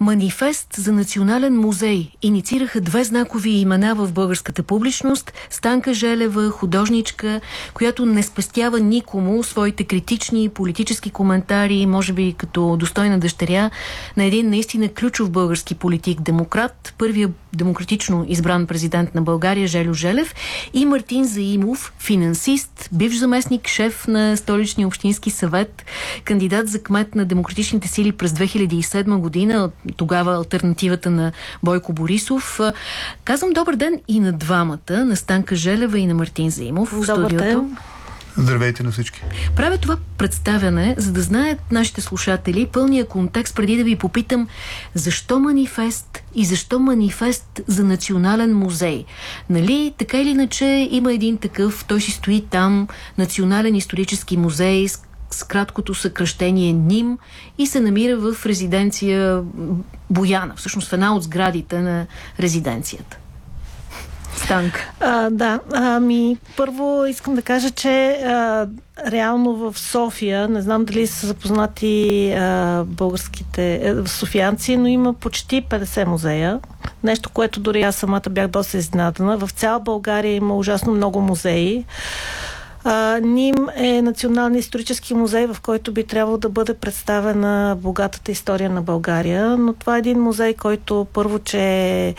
Манифест за национален музей инициираха две знакови имена в българската публичност. Станка Желева, художничка, която не спестява никому своите критични политически коментари, може би като достойна дъщеря на един наистина ключов български политик-демократ, първия демократично избран президент на България Желю Желев и Мартин Заимов, финансист, бивш заместник, шеф на столичния общински съвет, кандидат за кмет на демократичните сили през 2007 година, тогава альтернативата на Бойко Борисов. Казвам добър ден и на двамата, на Станка Желева и на Мартин Заимов в студиото. Ден. Здравейте на всички. Правя това представяне, за да знаят нашите слушатели пълния контекст, преди да ви попитам защо манифест и защо манифест за национален музей. Нали, така или иначе има един такъв, той си стои там, Национален исторически музей с краткото съкръщение НИМ и се намира в резиденция Бояна, всъщност в една от сградите на резиденцията. Станка. А, да, ами първо искам да кажа, че а, реално в София, не знам дали са запознати а, българските а, софианци, но има почти 50 музея. Нещо, което дори аз самата бях доста изненадана. В цяла България има ужасно много музеи. А, НИМ е Национален исторически музей, в който би трябвало да бъде представена богатата история на България, но това е един музей, който първо, че е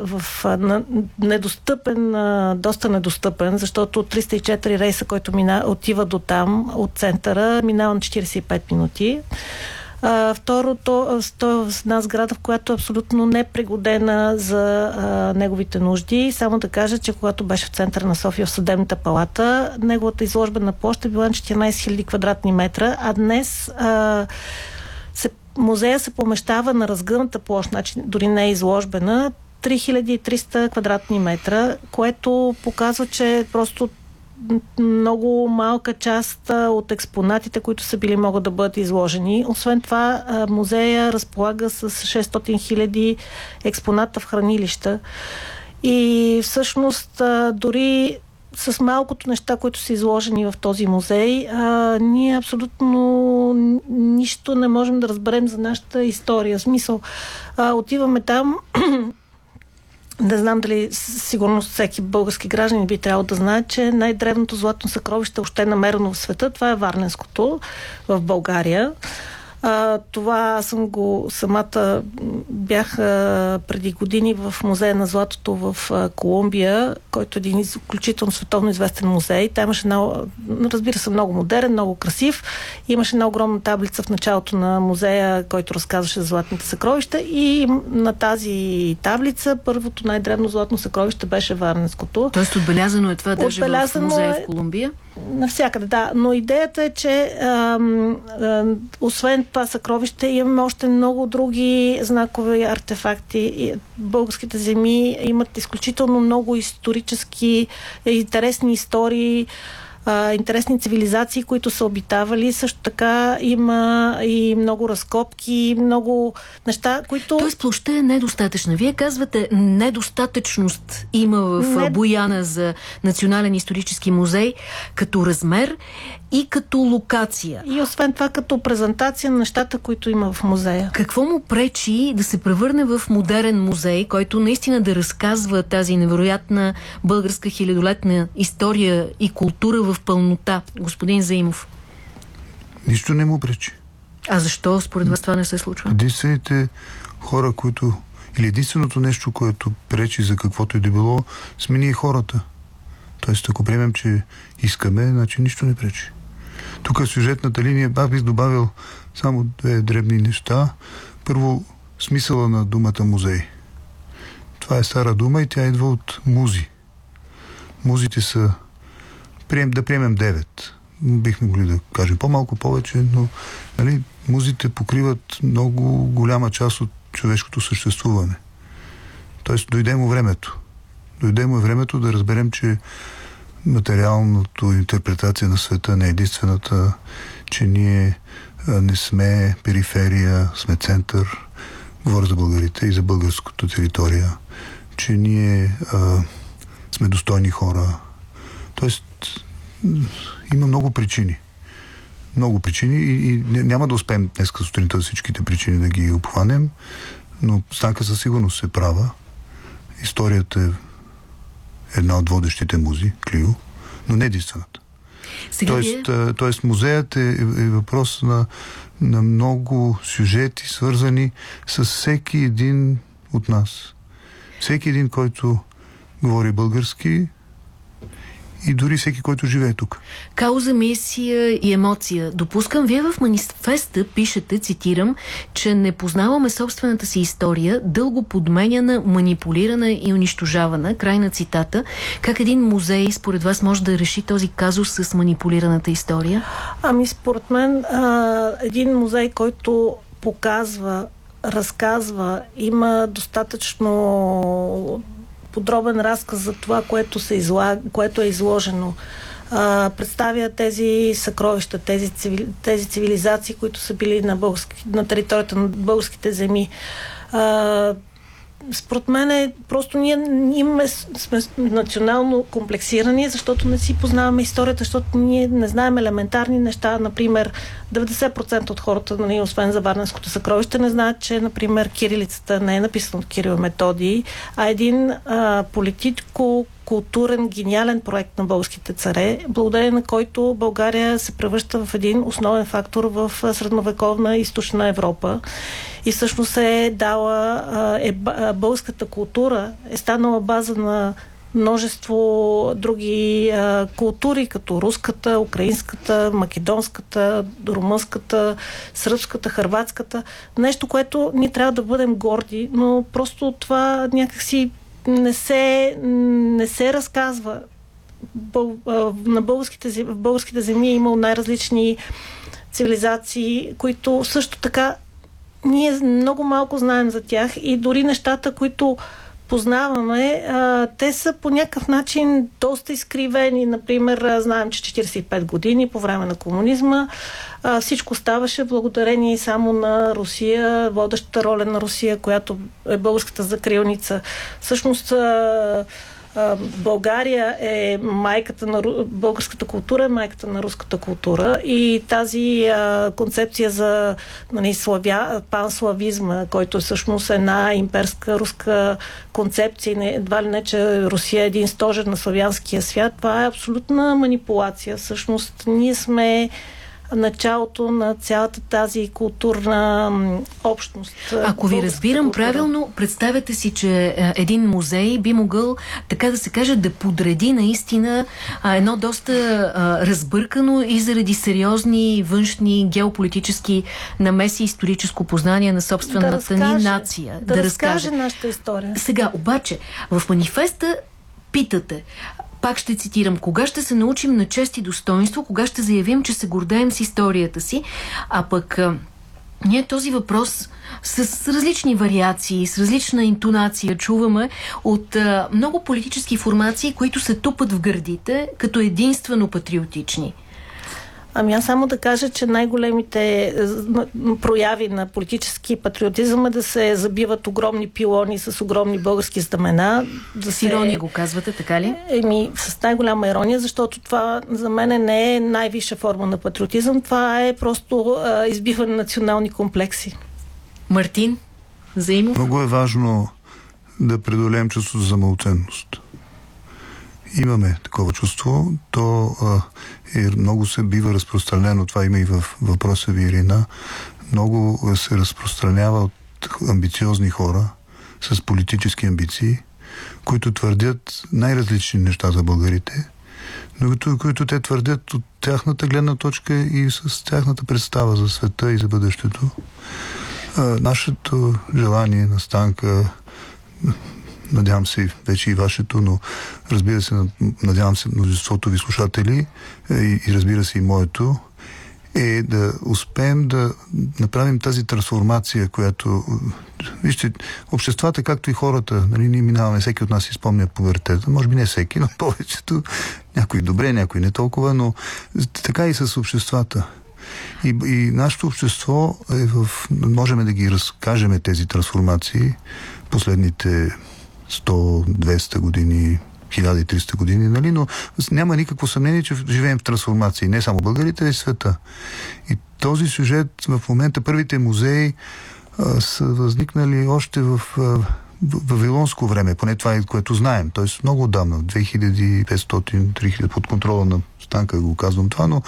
в на, недостъпен, а, доста недостъпен, защото 304 рейса, който мина, отива до там, от центъра, минава на 45 минути. А, второто, то е една сграда, в която е абсолютно непригодена за а, неговите нужди. Само да кажа, че когато беше в центъра на София в съдебната палата, неговата изложбена площ е била на 14 000 квадратни метра, а днес а, се, музея се помещава на разгъната площ, значи дори не е изложбена, 3300 квадратни метра, което показва, че просто много малка част от експонатите, които са били, могат да бъдат изложени. Освен това, музея разполага с 600 хиляди експоната в хранилища. И всъщност дори с малкото неща, които са изложени в този музей, а, ние абсолютно нищо не можем да разберем за нашата история. В смисъл, а, отиваме там не знам дали сигурно всеки български гражданин би трябвало да знае, че най-древното златно съкровище още е намерено в света. Това е Варненското в България. А, това съм го самата бях а, преди години в музея на златото в а, Колумбия, който е един изключително световно известен музей. Там имаше една, разбира се, много модерен, много красив. Имаше една огромна таблица в началото на музея, който разказваше за златните съкровища и на тази таблица първото най-древно златно съкровище беше Варненското. Тоест отбелязано е това даже в музея в Колумбия? Навсякъде, да. Но идеята е, че ам, ам, освен това съкровище имаме още много други знакови артефакти. Българските земи имат изключително много исторически интересни истории а, интересни цивилизации, които са обитавали. Също така има и много разкопки, много неща, които... Тоест площа е недостатъчна. Вие казвате недостатъчност има в Не... Бояна за Национален исторически музей като размер и като локация. И освен това като презентация на нещата, които има в музея. Какво му пречи да се превърне в модерен музей, който наистина да разказва тази невероятна българска хилядолетна история и култура в пълнота, господин Заимов? Нищо не му пречи. А защо според вас това не се случва? Единствените хора, които... Или единственото нещо, което пречи за каквото и да било, смени и хората. Тоест, ако приемем, че искаме, значи нищо не пречи. Тук сюжетната линия аз бих добавил само две дребни неща. Първо, смисъла на думата музей. Това е стара дума и тя идва от музи. Музите са прием, да приемем 9. Бихме могли да кажем по-малко, повече, но нали, музите покриват много голяма част от човешкото съществуване. Тоест, дойде му времето. Дойде му времето да разберем, че материалното интерпретация на света не е единствената, че ние не сме периферия, сме център. Говоря за българите и за българската територия. Че ние а, сме достойни хора. Тоест, има много причини много причини и, и няма да успеем днес сутринта всичките причини да ги обхванем, но Станка със сигурност е права. Историята е една от водещите музи, Клио, но не единствената. Сега тоест, вие... тоест музеят е, е въпрос на, на много сюжети, свързани с всеки един от нас. Всеки един, който говори български, и дори всеки, който живее тук. Кауза, мисия и емоция. Допускам, вие в манифеста пишете, цитирам, че не познаваме собствената си история, дълго подменяна, манипулирана и унищожавана. Край на цитата. Как един музей, според вас, може да реши този казус с манипулираната история? Ами, според мен, а, един музей, който показва разказва, има достатъчно подробен разказ за това, което, се излаг... което е изложено. А, представя тези съкровища, тези, цивили... тези цивилизации, които са били на, български... на територията на българските земи. А, според мен е, просто ние имаме, сме национално комплексирани, защото не си познаваме историята, защото ние не знаем елементарни неща. Например, 90% от хората, нали, освен за Варненското съкровище, не знаят, че, например, кирилицата не е написана от Кирил Методий, а един а, политико културен, гениален проект на българските царе, благодарение на който България се превръща в един основен фактор в средновековна източна Европа. И всъщност е дала, е, българската култура е станала база на множество други а, култури, като руската, украинската, македонската, румънската, сръбската, хърватската. Нещо, което ние трябва да бъдем горди, но просто това някакси не се, не се разказва. Бъл, на българските, в българските земи е имал най-различни цивилизации, които също така ние много малко знаем за тях и дори нещата, които познаваме, а, те са по някакъв начин доста изкривени. Например, знаем, че 45 години по време на комунизма а, всичко ставаше благодарение само на Русия, водещата роля на Русия, която е българската закрилница. Всъщност а, България е майката на българската култура, е майката на руската култура и тази а, концепция за нали, славя, панславизма, който е всъщност една имперска руска концепция, не, едва ли не, че Русия е един стожер на славянския свят, това е абсолютна манипулация. Всъщност ние сме началото на цялата тази културна общност. Ако ви разбирам култура. правилно, представете си, че е, един музей би могъл, така да се каже, да подреди наистина едно доста разбъркано и заради сериозни външни геополитически намеси историческо познание на собствената да разкаже, ни нация. Да, да разкаже. разкаже нашата история. Сега, обаче, в манифеста питате, пак ще цитирам, кога ще се научим на чест и достоинство, кога ще заявим, че се гордеем с историята си, а пък ние този въпрос с различни вариации, с различна интонация чуваме от а, много политически формации, които се тупат в гърдите като единствено патриотични. Ами аз само да кажа, че най-големите е, прояви на политически патриотизъм е да се забиват огромни пилони с огромни български знамена. Да с ирония го казвате, така ли? Еми, с най-голяма ирония, защото това за мен не е най-висша форма на патриотизъм, това е просто а, избиване на национални комплекси. Мартин, Заимов? Много е важно да преодолеем чувството за малоценност имаме такова чувство, то е, много се бива разпространено, това има и в въпроса ви, Ирина, много се разпространява от амбициозни хора с политически амбиции, които твърдят най-различни неща за българите, но които, които те твърдят от тяхната гледна точка и с тяхната представа за света и за бъдещето. А, нашето желание на Станка надявам се вече и вашето, но разбира се, надявам се множеството ви слушатели е, и, и разбира се и моето, е да успеем да направим тази трансформация, която... Вижте, обществата, както и хората, нали, ние минаваме, всеки от нас изпомня пубертета, може би не всеки, но повечето, някои добре, някои не толкова, но така и с обществата. И, и нашето общество е в... Можем да ги разкажем тези трансформации последните 100-200 години, 1300 години, нали? но няма никакво съмнение, че живеем в трансформации. Не само българите, а и света. И този сюжет в момента, първите музеи а, са възникнали още в а, вавилонско време, поне това е което знаем. Т.е. много отдавна, 2500-3000 под контрола на Станка го казвам това, но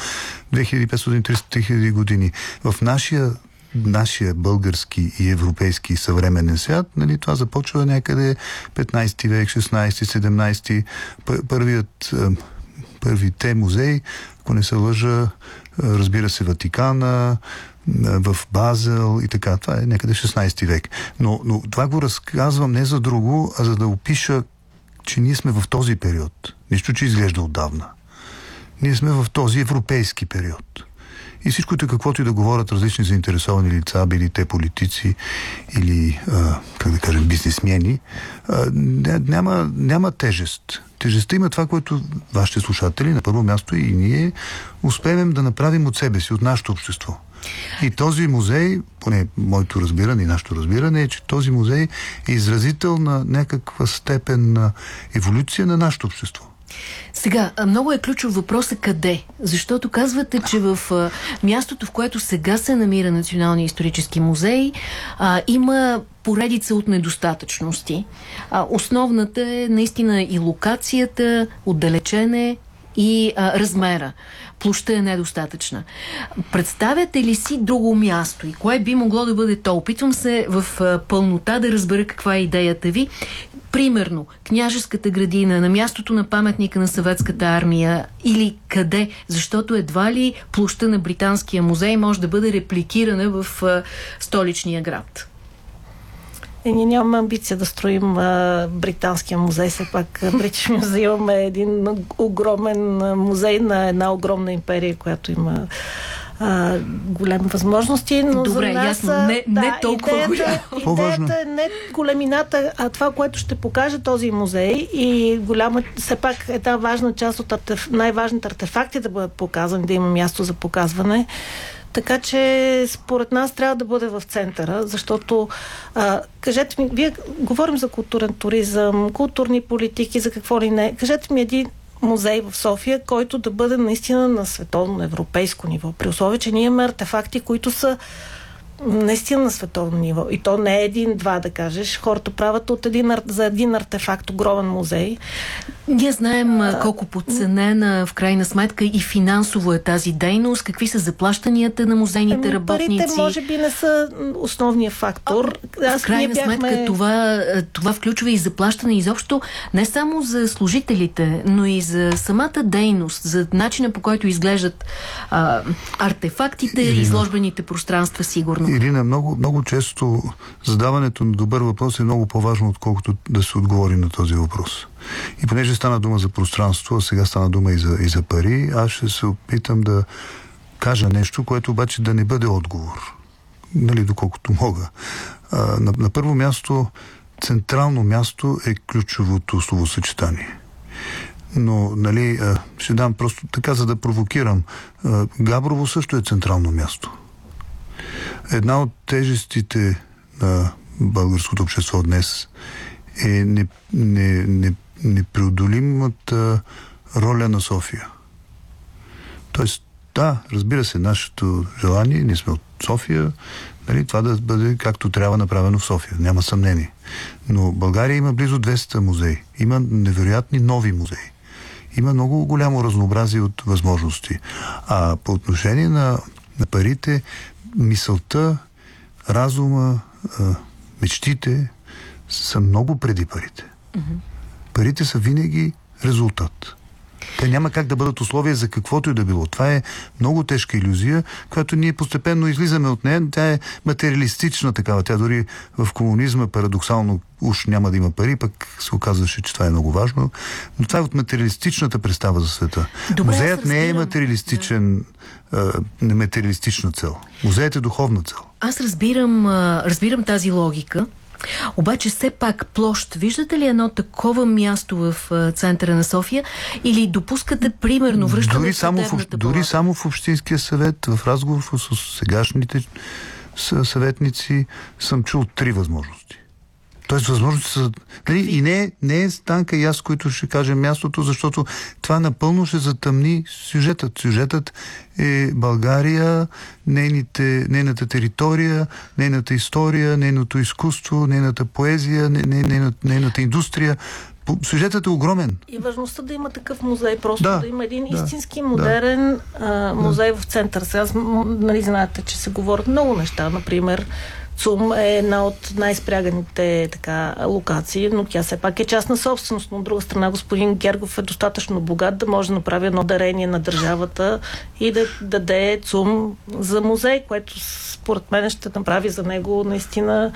2500-3000 години. В нашия нашия български и европейски съвременен свят, нали, това започва някъде 15 век, 16, 17. Първият, първите музеи, ако не се лъжа, разбира се, Ватикана, в Базел и така. Това е някъде 16 век. Но, но това го разказвам не за друго, а за да опиша, че ние сме в този период. Нищо, че изглежда отдавна. Ние сме в този европейски период. И всичкото, каквото и да говорят различни заинтересовани лица, били те политици или, а, как да кажем, бизнесмени, а, няма, няма тежест. Тежестта има това, което вашите слушатели, на първо място и ние, успеем да направим от себе си, от нашето общество. И този музей, поне моето разбиране и нашето разбиране е, че този музей е изразител на някаква степен на еволюция на нашето общество. Сега, много е ключов въпросът къде. Защото казвате, че в мястото, в което сега се намира Националния исторически музей, а, има поредица от недостатъчности. А, основната е наистина и локацията, отдалечене и а, размера. Площа е недостатъчна. Представяте ли си друго място и кое би могло да бъде то? Опитвам се в а, пълнота да разбера каква е идеята ви. Примерно, княжеската градина, на мястото на паметника на съветската армия или къде, защото едва ли площа на Британския музей може да бъде репликирана в а, столичния град. Е, ние нямаме амбиция да строим а, Британския музей. Все пак Бритиш музей имаме един огромен музей на една огромна империя, която има а, големи възможности, но Добре, за нас... ясно, не, да, не толкова идеята, идеята е не големината, а това, което ще покаже този музей и голяма, все пак една важна част от артеф... най-важните артефакти да бъдат показани, да има място за показване. Така че според нас трябва да бъде в центъра, защото а, кажете ми, вие говорим за културен туризъм, културни политики, за какво ли не. Кажете ми един музей в София, който да бъде наистина на световно европейско ниво. При условие, че ние имаме артефакти, които са наистина на световно ниво. И то не е един-два, да кажеш. Хората правят от един, за един артефакт огромен музей. Ние знаем а, колко подценена в крайна сметка и финансово е тази дейност. Какви са заплащанията на музейните ами, работници? Парите може би не са основния фактор. Аз в крайна бяхме... сметка това, това включва и заплащане изобщо не само за служителите, но и за самата дейност, за начина по който изглеждат а, артефактите, и изложбените пространства, сигурно. Ирина, много, много често задаването на добър въпрос е много по-важно, отколкото да се отговори на този въпрос. И понеже стана дума за пространство, а сега стана дума и за, и за пари, аз ще се опитам да кажа нещо, което обаче да не бъде отговор. Нали, доколкото мога. А, на, на първо място, централно място е ключовото словосъчетание. Но, нали, ще дам просто така, за да провокирам. Габрово също е централно място. Една от тежестите на българското общество днес е не, не, не, роля на София. Тоест, да, разбира се, нашето желание, ние сме от София, нали, това да бъде както трябва направено в София, няма съмнение. Но България има близо 200 музеи. Има невероятни нови музеи. Има много голямо разнообразие от възможности. А по отношение на, на парите, мисълта, разума, мечтите са много преди парите. Mm-hmm. Парите са винаги резултат. Те няма как да бъдат условия за каквото и да било. Това е много тежка иллюзия, която ние постепенно излизаме от нея. Тя е материалистична такава. Тя дори в комунизма парадоксално уж няма да има пари, пък се оказваше, че това е много важно. Но това е от материалистичната представа за света. Добре, Музеят не е материалистичен, да. а, материалистична цел. Музеят е духовна цел. Аз разбирам, разбирам тази логика, обаче все пак площ, виждате ли едно такова място в центъра на София или допускате примерно връщане дори само в, Дори само в Общинския съвет, в разговор с сегашните съветници съм чул три възможности. Тоест, възможности са... Нали, и не, не е Станка и аз, които ще кажем мястото, защото това напълно ще затъмни сюжетът. Сюжетът е България, нейните, нейната територия, нейната история, нейното изкуство, нейната поезия, нейната, нейната индустрия. Сюжетът е огромен. И важността да има такъв музей, просто да, да има един да, истински модерен да, а, музей да. в център. Сега, нали, знаете, че се говорят много неща. Например, ЦУМ е една от най-спряганите така, локации, но тя все пак е частна собственост. Но от друга страна, господин Гергов е достатъчно богат да може да направи едно дарение на държавата и да даде ЦУМ за музей, което според мен ще направи за него наистина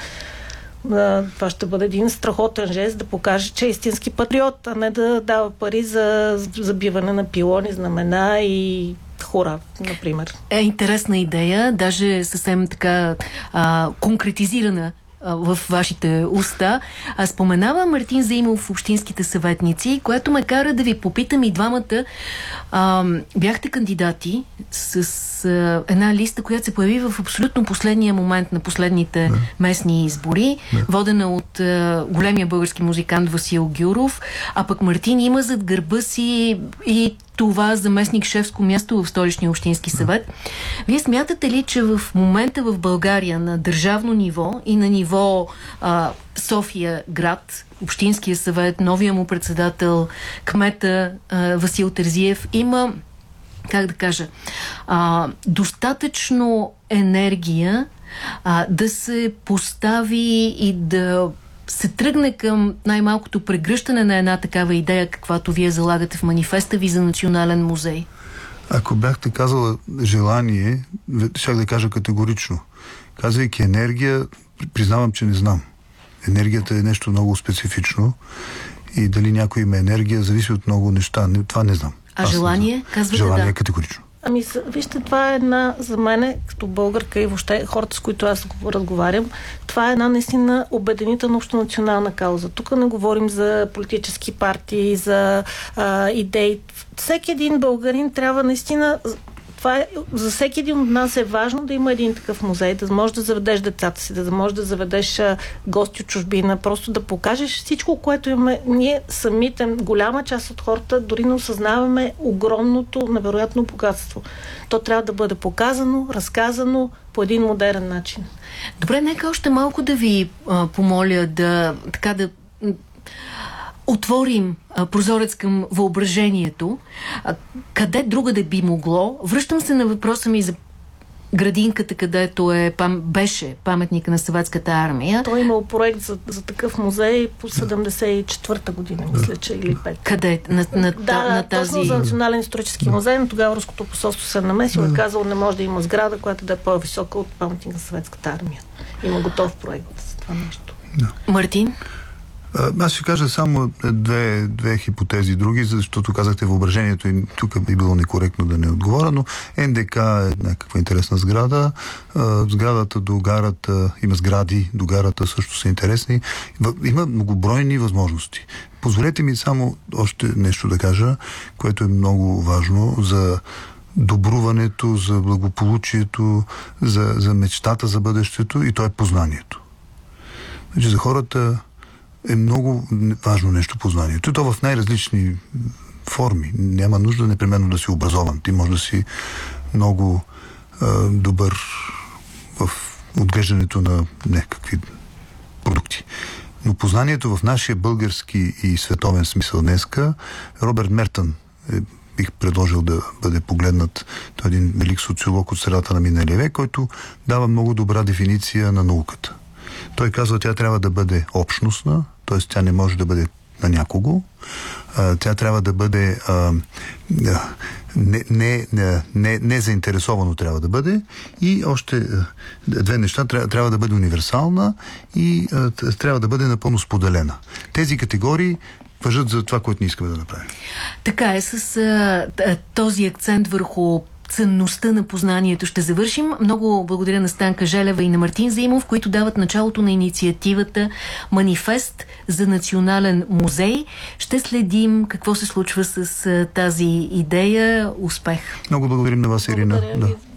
това ще бъде един страхотен жест да покаже, че е истински патриот, а не да дава пари за забиване на пилони, знамена и хора, например. Е интересна идея, даже съвсем така а, конкретизирана в вашите уста. А споменава Мартин Заимов в Общинските съветници, което ме кара да ви попитам и двамата. А, бяхте кандидати с а, една листа, която се появи в абсолютно последния момент на последните да. местни избори, да. водена от а, големия български музикант Васил Гюров, а пък Мартин има зад гърба си и това заместник шефско място в столичния общински съвет. Вие смятате ли, че в момента в България на държавно ниво и на ниво а, София град, Общинския съвет, новия му председател, кмета а, Васил Терзиев, има как да кажа, а, достатъчно енергия а, да се постави и да се тръгне към най-малкото прегръщане на една такава идея, каквато вие залагате в манифеста ви за национален музей? Ако бяхте казала желание, ще да кажа категорично. Казвайки енергия, признавам, че не знам. Енергията е нещо много специфично и дали някой има енергия, зависи от много неща. Това не знам. А Аз желание? Казвате желание да. категорично. Ами, вижте, това е една, за мен, като българка и въобще хората, с които аз разговарям, това е една наистина обединителна общонационална кауза. Тук не говорим за политически партии, за а, идеи. Всеки един българин трябва наистина това е, за всеки един от нас е важно да има един такъв музей, да можеш да заведеш децата си, да можеш да заведеш гости от чужбина, просто да покажеш всичко, което имаме. Ние самите, голяма част от хората, дори не осъзнаваме огромното, невероятно богатство. То трябва да бъде показано, разказано по един модерен начин. Добре, нека още малко да ви а, помоля да така да отворим а, прозорец към въображението, а, къде друга да би могло. Връщам се на въпроса ми за градинката, където е, пам, беше паметника на съветската армия. Той е имал проект за, за такъв музей по 74-та година, мисля, че или 5. Къде? На, на, да, на тази... точно за Национален исторически музей, но тогава Руското посолство се намесило и казало, не може да има сграда, която да е по-висока от паметника на съветската армия. Има готов проект за това нещо. Мартин? Аз ще кажа само две, две хипотези други, защото казахте въображението и тук би било некоректно да не отговоря, но НДК е някаква интересна сграда. Сградата до гарата, има сгради до гарата също са интересни. Има многобройни възможности. Позволете ми само още нещо да кажа, което е много важно за добруването, за благополучието, за, за мечтата за бъдещето и то е познанието. Значи за хората е много важно нещо познанието. И то в най-различни форми. Няма нужда непременно да си образован. Ти може да си много а, добър в отглеждането на някакви продукти. Но познанието в нашия български и световен смисъл днеска, Роберт Мертън е, бих предложил да бъде погледнат. Той е един велик социолог от средата на миналия век, който дава много добра дефиниция на науката. Той казва, тя трябва да бъде общностна, т.е. тя не може да бъде на някого. Тя трябва да бъде не, не, не, не заинтересовано трябва да бъде и още две неща трябва, да бъде универсална и трябва да бъде напълно споделена. Тези категории въжат за това, което ние искаме да направим. Така е, с този акцент върху ценността на познанието ще завършим. Много благодаря на Станка Желева и на Мартин Заимов, които дават началото на инициативата Манифест за национален музей. Ще следим какво се случва с тази идея. Успех! Много благодарим на вас, Ирина. Да.